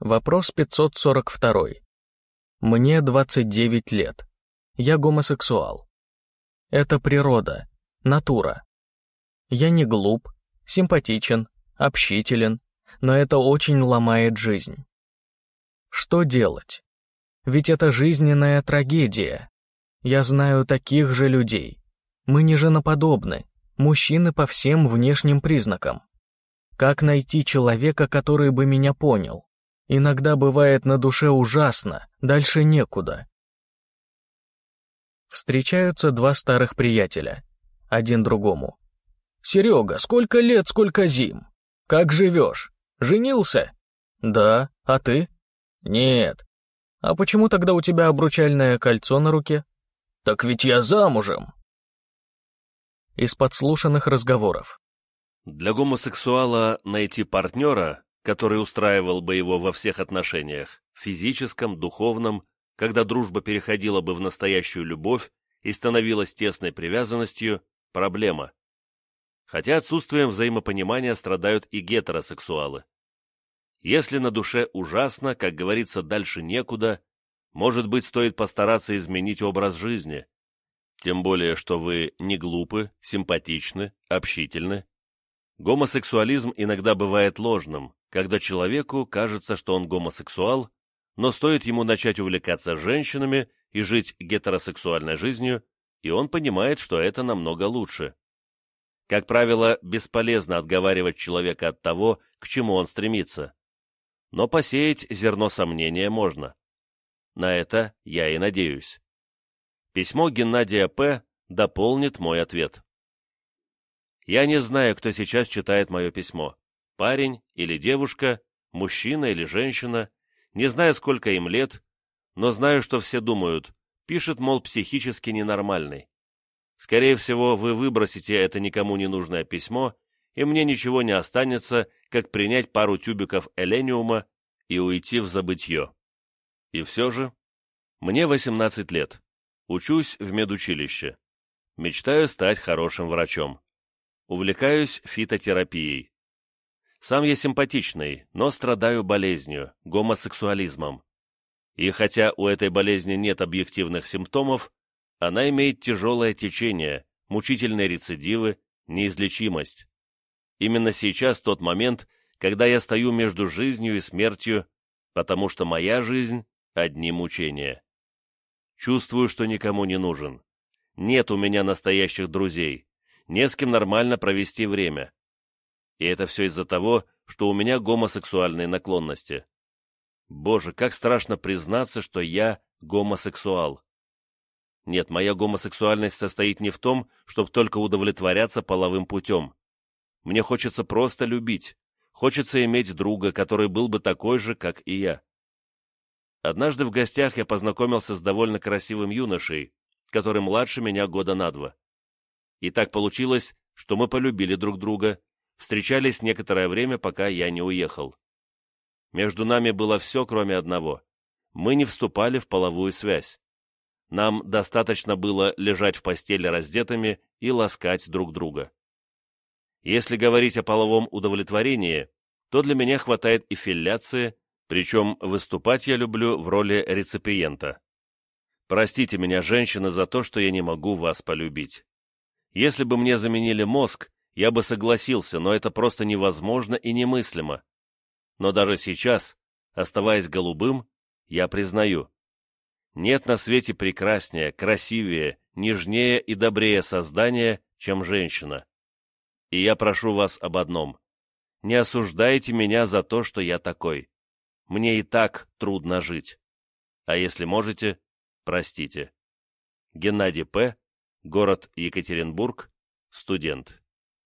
Вопрос 542. Мне 29 лет. Я гомосексуал. Это природа, натура. Я не глуп, симпатичен, общителен, но это очень ломает жизнь. Что делать? Ведь это жизненная трагедия. Я знаю таких же людей. Мы не женоподобны, мужчины по всем внешним признакам. Как найти человека, который бы меня понял? Иногда бывает на душе ужасно, дальше некуда. Встречаются два старых приятеля, один другому. «Серега, сколько лет, сколько зим? Как живешь? Женился?» «Да, а ты?» «Нет». «А почему тогда у тебя обручальное кольцо на руке?» «Так ведь я замужем!» Из подслушанных разговоров. Для гомосексуала найти партнера, который устраивал бы его во всех отношениях, физическом, духовном, когда дружба переходила бы в настоящую любовь и становилась тесной привязанностью, проблема. Хотя отсутствием взаимопонимания страдают и гетеросексуалы. Если на душе ужасно, как говорится, дальше некуда, может быть, стоит постараться изменить образ жизни. Тем более, что вы не глупы, симпатичны, общительны. Гомосексуализм иногда бывает ложным, когда человеку кажется, что он гомосексуал, но стоит ему начать увлекаться женщинами и жить гетеросексуальной жизнью, и он понимает, что это намного лучше. Как правило, бесполезно отговаривать человека от того, к чему он стремится. Но посеять зерно сомнения можно. На это я и надеюсь. Письмо Геннадия П. дополнит мой ответ. Я не знаю, кто сейчас читает мое письмо. Парень или девушка, мужчина или женщина. Не знаю, сколько им лет, но знаю, что все думают. Пишет, мол, психически ненормальный. Скорее всего, вы выбросите это никому не нужное письмо, и мне ничего не останется, как принять пару тюбиков элениума и уйти в забытье. И все же, мне 18 лет. Учусь в медучилище. Мечтаю стать хорошим врачом. Увлекаюсь фитотерапией. Сам я симпатичный, но страдаю болезнью, гомосексуализмом. И хотя у этой болезни нет объективных симптомов, она имеет тяжелое течение, мучительные рецидивы, неизлечимость. Именно сейчас тот момент, когда я стою между жизнью и смертью, потому что моя жизнь — одни мучения. Чувствую, что никому не нужен. Нет у меня настоящих друзей не с кем нормально провести время. И это все из-за того, что у меня гомосексуальные наклонности. Боже, как страшно признаться, что я гомосексуал. Нет, моя гомосексуальность состоит не в том, чтобы только удовлетворяться половым путем. Мне хочется просто любить, хочется иметь друга, который был бы такой же, как и я. Однажды в гостях я познакомился с довольно красивым юношей, который младше меня года на два. И так получилось, что мы полюбили друг друга, встречались некоторое время, пока я не уехал. Между нами было все, кроме одного. Мы не вступали в половую связь. Нам достаточно было лежать в постели раздетыми и ласкать друг друга. Если говорить о половом удовлетворении, то для меня хватает и филляции, причем выступать я люблю в роли реципиента. Простите меня, женщина, за то, что я не могу вас полюбить. Если бы мне заменили мозг, я бы согласился, но это просто невозможно и немыслимо. Но даже сейчас, оставаясь голубым, я признаю, нет на свете прекраснее, красивее, нежнее и добрее создания, чем женщина. И я прошу вас об одном. Не осуждайте меня за то, что я такой. Мне и так трудно жить. А если можете, простите. Геннадий П., Город Екатеринбург. Студент.